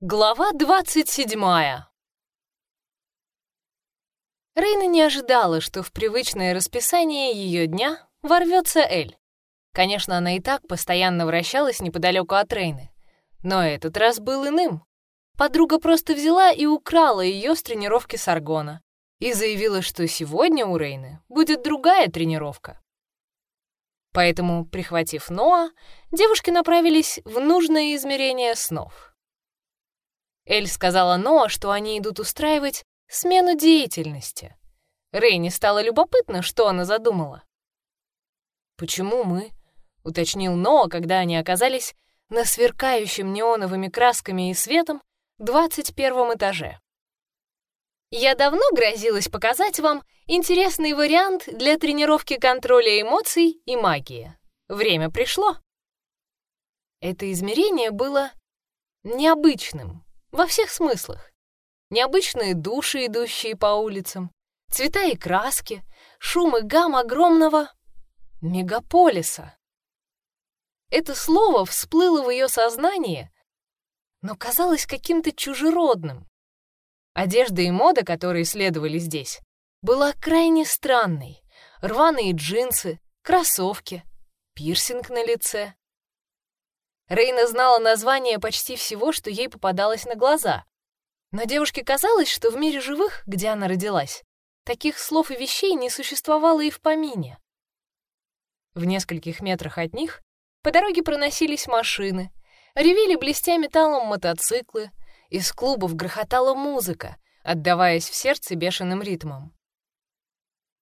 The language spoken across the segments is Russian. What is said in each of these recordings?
Глава двадцать седьмая. Рейна не ожидала, что в привычное расписание ее дня ворвется Эль. Конечно, она и так постоянно вращалась неподалеку от Рейны. Но этот раз был иным. Подруга просто взяла и украла ее с тренировки Саргона и заявила, что сегодня у Рейны будет другая тренировка. Поэтому, прихватив Ноа, девушки направились в нужное измерение снов. Эль сказала Ноа, что они идут устраивать смену деятельности. Рейни стало любопытно, что она задумала. «Почему мы?» — уточнил Ноа, когда они оказались на сверкающем неоновыми красками и светом 21 этаже. Я давно грозилась показать вам интересный вариант для тренировки контроля эмоций и магии. Время пришло. Это измерение было необычным, во всех смыслах. Необычные души, идущие по улицам, цвета и краски, шум и гам огромного мегаполиса. Это слово всплыло в ее сознание, но казалось каким-то чужеродным. Одежда и мода, которые следовали здесь, была крайне странной. Рваные джинсы, кроссовки, пирсинг на лице. Рейна знала название почти всего, что ей попадалось на глаза. Но девушке казалось, что в мире живых, где она родилась, таких слов и вещей не существовало и в помине. В нескольких метрах от них по дороге проносились машины, ревели блестя металлом мотоциклы, из клубов грохотала музыка, отдаваясь в сердце бешеным ритмом.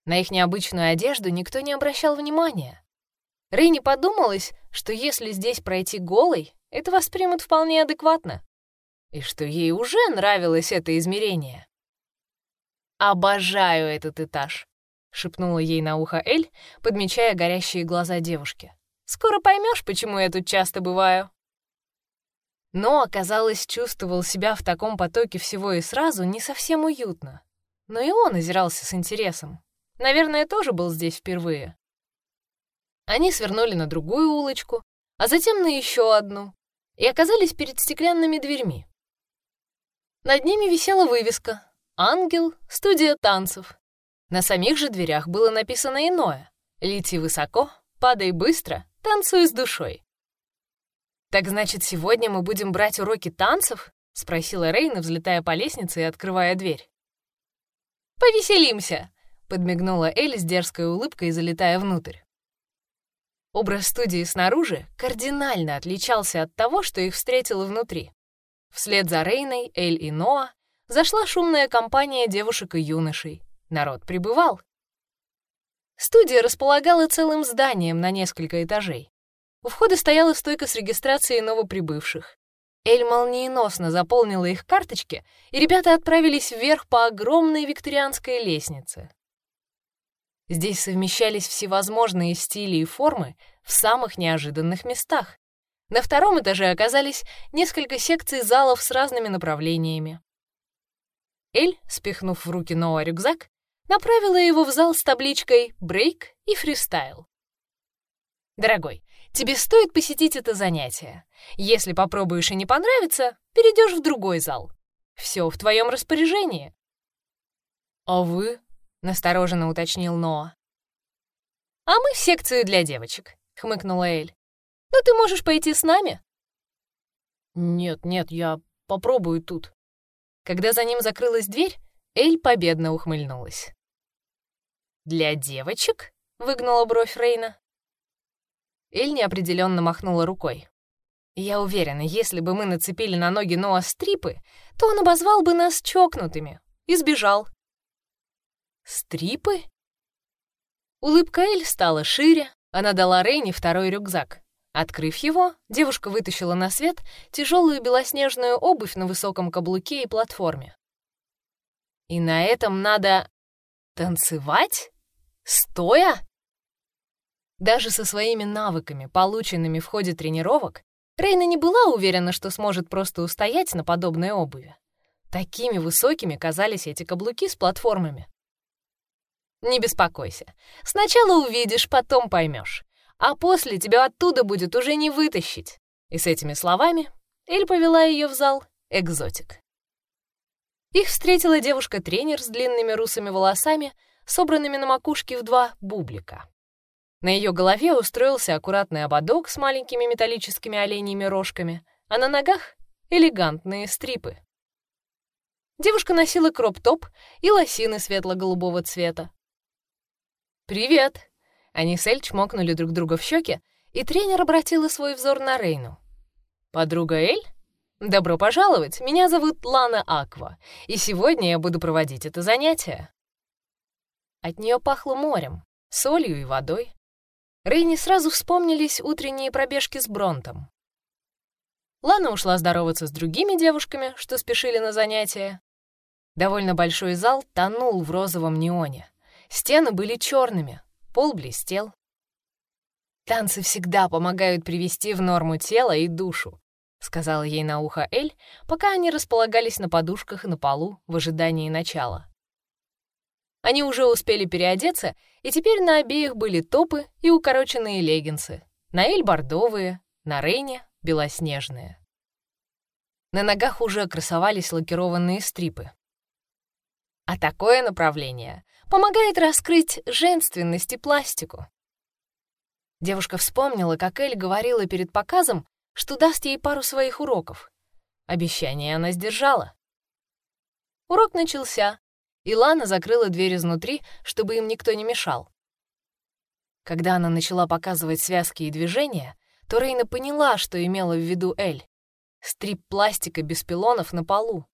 На их необычную одежду никто не обращал внимания. Рейни подумалось, что если здесь пройти голой, это воспримут вполне адекватно. И что ей уже нравилось это измерение. «Обожаю этот этаж», — шепнула ей на ухо Эль, подмечая горящие глаза девушки. «Скоро поймешь, почему я тут часто бываю». Но, оказалось, чувствовал себя в таком потоке всего и сразу не совсем уютно. Но и он озирался с интересом. Наверное, тоже был здесь впервые. Они свернули на другую улочку, а затем на еще одну, и оказались перед стеклянными дверьми. Над ними висела вывеска «Ангел. Студия танцев». На самих же дверях было написано иное «Лети высоко, падай быстро, танцуй с душой». «Так значит, сегодня мы будем брать уроки танцев?» — спросила Рейна, взлетая по лестнице и открывая дверь. «Повеселимся!» — подмигнула Элли с дерзкой улыбкой, залетая внутрь. Образ студии снаружи кардинально отличался от того, что их встретило внутри. Вслед за Рейной, Эль и Ноа зашла шумная компания девушек и юношей. Народ прибывал. Студия располагала целым зданием на несколько этажей. У входа стояла стойка с регистрацией новоприбывших. Эль молниеносно заполнила их карточки, и ребята отправились вверх по огромной викторианской лестнице. Здесь совмещались всевозможные стили и формы в самых неожиданных местах. На втором этаже оказались несколько секций залов с разными направлениями. Эль, спихнув в руки Ноа рюкзак, направила его в зал с табличкой «Брейк» и «Фристайл». «Дорогой, тебе стоит посетить это занятие. Если попробуешь и не понравится, перейдешь в другой зал. Все в твоем распоряжении». «А вы?» Настороженно уточнил Ноа. «А мы в секцию для девочек», — хмыкнула Эль. «Ну ты можешь пойти с нами?» «Нет, нет, я попробую тут». Когда за ним закрылась дверь, Эль победно ухмыльнулась. «Для девочек?» — выгнула бровь Рейна. Эль неопределенно махнула рукой. «Я уверена, если бы мы нацепили на ноги Ноа стрипы, то он обозвал бы нас чокнутыми и сбежал. Стрипы? Улыбка Эль стала шире, она дала Рейни второй рюкзак. Открыв его, девушка вытащила на свет тяжелую белоснежную обувь на высоком каблуке и платформе. И на этом надо танцевать? Стоя? Даже со своими навыками, полученными в ходе тренировок, Рейна не была уверена, что сможет просто устоять на подобной обуви. Такими высокими казались эти каблуки с платформами. Не беспокойся. Сначала увидишь, потом поймешь. А после тебя оттуда будет уже не вытащить. И с этими словами Эль повела ее в зал экзотик. Их встретила девушка-тренер с длинными русыми волосами, собранными на макушке в два бублика. На ее голове устроился аккуратный ободок с маленькими металлическими оленьими рожками, а на ногах — элегантные стрипы. Девушка носила кроп-топ и лосины светло-голубого цвета. «Привет!» Они с Эль чмокнули друг друга в щеки, и тренер обратила свой взор на Рейну. «Подруга Эль? Добро пожаловать, меня зовут Лана Аква, и сегодня я буду проводить это занятие». От нее пахло морем, солью и водой. Рейне сразу вспомнились утренние пробежки с Бронтом. Лана ушла здороваться с другими девушками, что спешили на занятия. Довольно большой зал тонул в розовом неоне. Стены были черными, пол блестел. «Танцы всегда помогают привести в норму тело и душу», — сказала ей на ухо Эль, пока они располагались на подушках на полу в ожидании начала. Они уже успели переодеться, и теперь на обеих были топы и укороченные леггинсы. На Эль бордовые, на Рейне — белоснежные. На ногах уже красовались лакированные стрипы. А такое направление помогает раскрыть женственность и пластику. Девушка вспомнила, как Эль говорила перед показом, что даст ей пару своих уроков. Обещание она сдержала. Урок начался, и Лана закрыла дверь изнутри, чтобы им никто не мешал. Когда она начала показывать связки и движения, то Рейна поняла, что имела в виду Эль. Стрип пластика без пилонов на полу.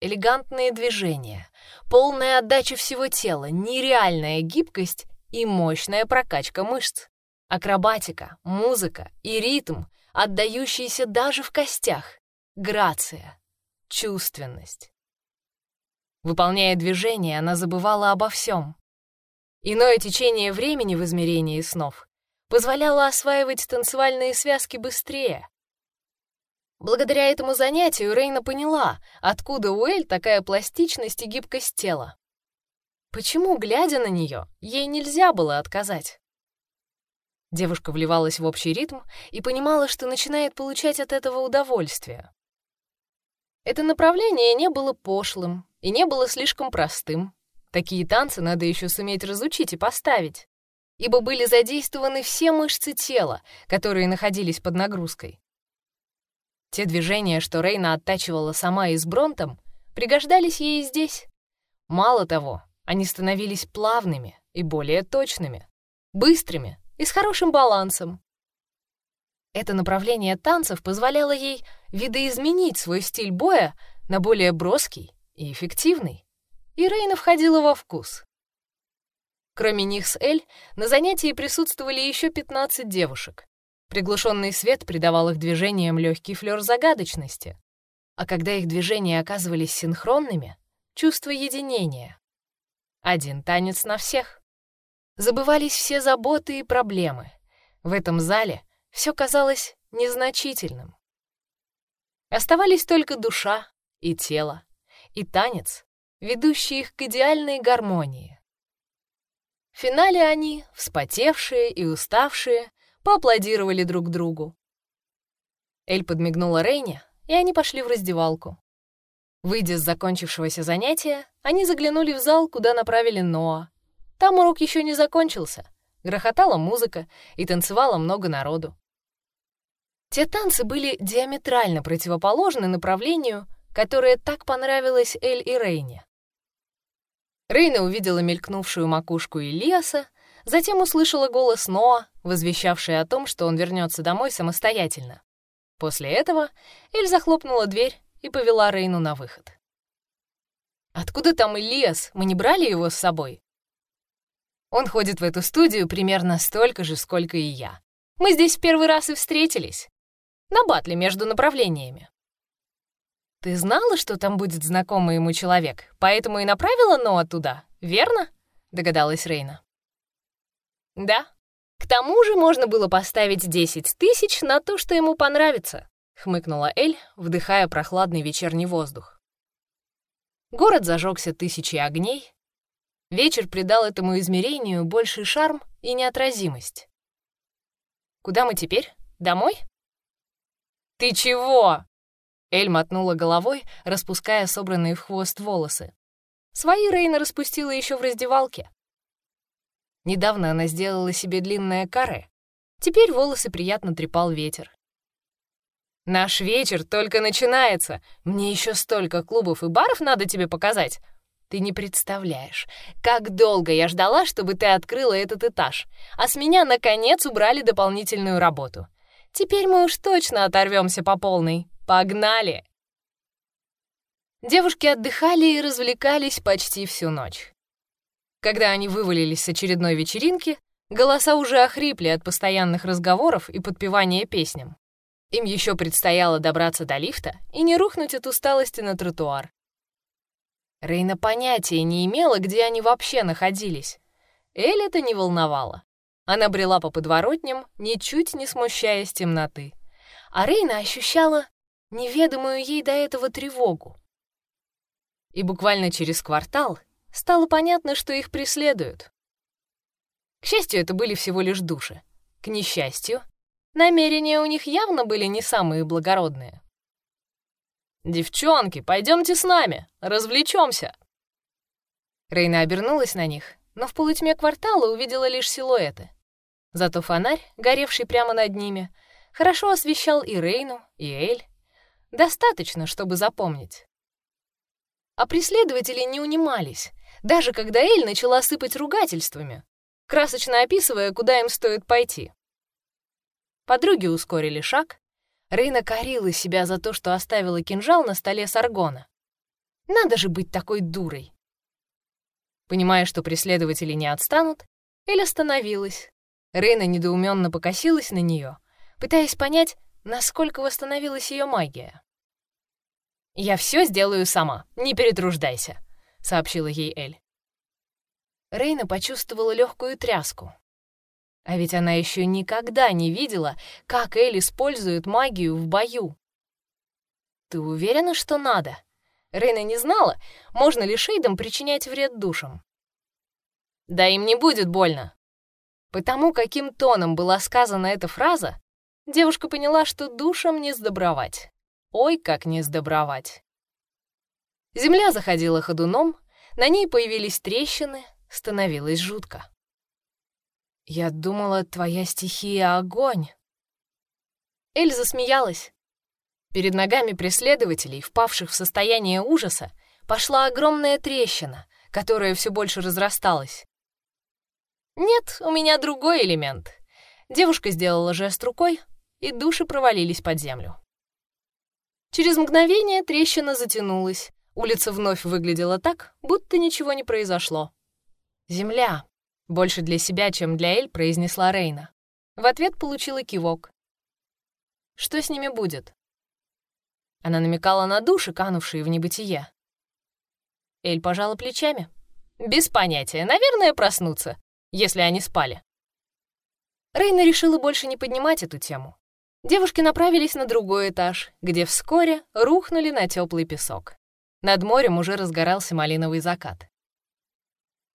Элегантные движения, полная отдача всего тела, нереальная гибкость и мощная прокачка мышц. Акробатика, музыка и ритм, отдающиеся даже в костях. Грация, чувственность. Выполняя движения, она забывала обо всем. Иное течение времени в измерении снов позволяло осваивать танцевальные связки быстрее, Благодаря этому занятию Рейна поняла, откуда у Эль такая пластичность и гибкость тела. Почему, глядя на нее, ей нельзя было отказать? Девушка вливалась в общий ритм и понимала, что начинает получать от этого удовольствие. Это направление не было пошлым и не было слишком простым. Такие танцы надо еще суметь разучить и поставить, ибо были задействованы все мышцы тела, которые находились под нагрузкой. Те движения, что Рейна оттачивала сама и с Бронтом, пригождались ей и здесь. Мало того, они становились плавными и более точными, быстрыми и с хорошим балансом. Это направление танцев позволяло ей видоизменить свой стиль боя на более броский и эффективный. И Рейна входила во вкус. Кроме них с Эль, на занятии присутствовали еще 15 девушек. Приглушенный свет придавал их движениям легкий флер загадочности, а когда их движения оказывались синхронными — чувство единения. Один танец на всех. Забывались все заботы и проблемы. В этом зале все казалось незначительным. Оставались только душа и тело, и танец, ведущий их к идеальной гармонии. В финале они, вспотевшие и уставшие, поаплодировали друг другу. Эль подмигнула Рейне, и они пошли в раздевалку. Выйдя с закончившегося занятия, они заглянули в зал, куда направили Ноа. Там урок еще не закончился. Грохотала музыка и танцевало много народу. Те танцы были диаметрально противоположны направлению, которое так понравилось Эль и Рейне. Рейна увидела мелькнувшую макушку Ильяса, Затем услышала голос Ноа, возвещавший о том, что он вернется домой самостоятельно. После этого Эль захлопнула дверь и повела Рейну на выход. «Откуда там Ильяс? Мы не брали его с собой?» Он ходит в эту студию примерно столько же, сколько и я. Мы здесь в первый раз и встретились. На батле между направлениями. Ты знала, что там будет знакомый ему человек, поэтому и направила Ноа туда, верно? Догадалась Рейна. Да. К тому же можно было поставить 10 тысяч на то, что ему понравится, хмыкнула Эль, вдыхая прохладный вечерний воздух. Город зажегся тысячей огней. Вечер придал этому измерению больший шарм и неотразимость. Куда мы теперь? Домой? Ты чего? Эль мотнула головой, распуская собранные в хвост волосы. Свои Рейна распустила еще в раздевалке. Недавно она сделала себе длинное каре. Теперь волосы приятно трепал ветер. «Наш вечер только начинается. Мне еще столько клубов и баров надо тебе показать. Ты не представляешь, как долго я ждала, чтобы ты открыла этот этаж, а с меня, наконец, убрали дополнительную работу. Теперь мы уж точно оторвемся по полной. Погнали!» Девушки отдыхали и развлекались почти всю ночь. Когда они вывалились с очередной вечеринки, голоса уже охрипли от постоянных разговоров и подпевания песням. Им еще предстояло добраться до лифта и не рухнуть от усталости на тротуар. Рейна понятия не имела, где они вообще находились. Эль это не волновало. Она брела по подворотням, ничуть не смущаясь темноты. А Рейна ощущала неведомую ей до этого тревогу. И буквально через квартал стало понятно, что их преследуют. К счастью, это были всего лишь души. К несчастью, намерения у них явно были не самые благородные. «Девчонки, пойдемте с нами, развлечемся!» Рейна обернулась на них, но в полутьме квартала увидела лишь силуэты. Зато фонарь, горевший прямо над ними, хорошо освещал и Рейну, и Эль. Достаточно, чтобы запомнить. А преследователи не унимались, даже когда Эль начала сыпать ругательствами, красочно описывая, куда им стоит пойти. Подруги ускорили шаг. Рейна корила себя за то, что оставила кинжал на столе Саргона. Надо же быть такой дурой. Понимая, что преследователи не отстанут, Эль остановилась. Рейна недоуменно покосилась на нее, пытаясь понять, насколько восстановилась ее магия. «Я все сделаю сама, не перетруждайся», — сообщила ей Эль. Рейна почувствовала легкую тряску. А ведь она еще никогда не видела, как Эль использует магию в бою. «Ты уверена, что надо?» Рейна не знала, можно ли шейдам причинять вред душам. «Да им не будет больно». Потому каким тоном была сказана эта фраза, девушка поняла, что душам не сдобровать. Ой, как не сдобровать. Земля заходила ходуном, на ней появились трещины, становилось жутко. «Я думала, твоя стихия — огонь». Эльза смеялась. Перед ногами преследователей, впавших в состояние ужаса, пошла огромная трещина, которая все больше разрасталась. «Нет, у меня другой элемент». Девушка сделала жест рукой, и души провалились под землю. Через мгновение трещина затянулась. Улица вновь выглядела так, будто ничего не произошло. «Земля!» — больше для себя, чем для Эль, произнесла Рейна. В ответ получила кивок. «Что с ними будет?» Она намекала на души, канувшие в небытие. Эль пожала плечами. «Без понятия. Наверное, проснутся, если они спали». Рейна решила больше не поднимать эту тему. Девушки направились на другой этаж, где вскоре рухнули на теплый песок. Над морем уже разгорался малиновый закат.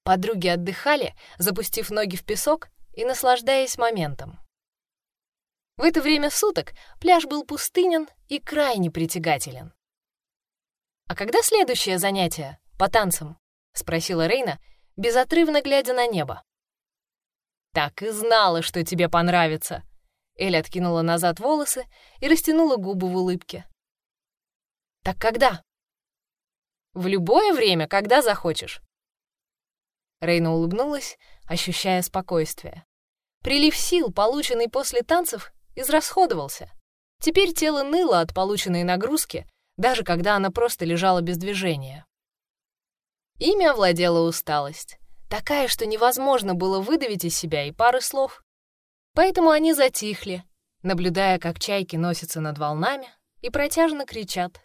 Подруги отдыхали, запустив ноги в песок и наслаждаясь моментом. В это время суток пляж был пустынен и крайне притягателен. «А когда следующее занятие? По танцам?» — спросила Рейна, безотрывно глядя на небо. «Так и знала, что тебе понравится», Эль откинула назад волосы и растянула губы в улыбке. «Так когда?» «В любое время, когда захочешь». Рейна улыбнулась, ощущая спокойствие. Прилив сил, полученный после танцев, израсходовался. Теперь тело ныло от полученной нагрузки, даже когда она просто лежала без движения. Имя овладела усталость, такая, что невозможно было выдавить из себя и пары слов. Поэтому они затихли, наблюдая, как чайки носятся над волнами и протяжно кричат.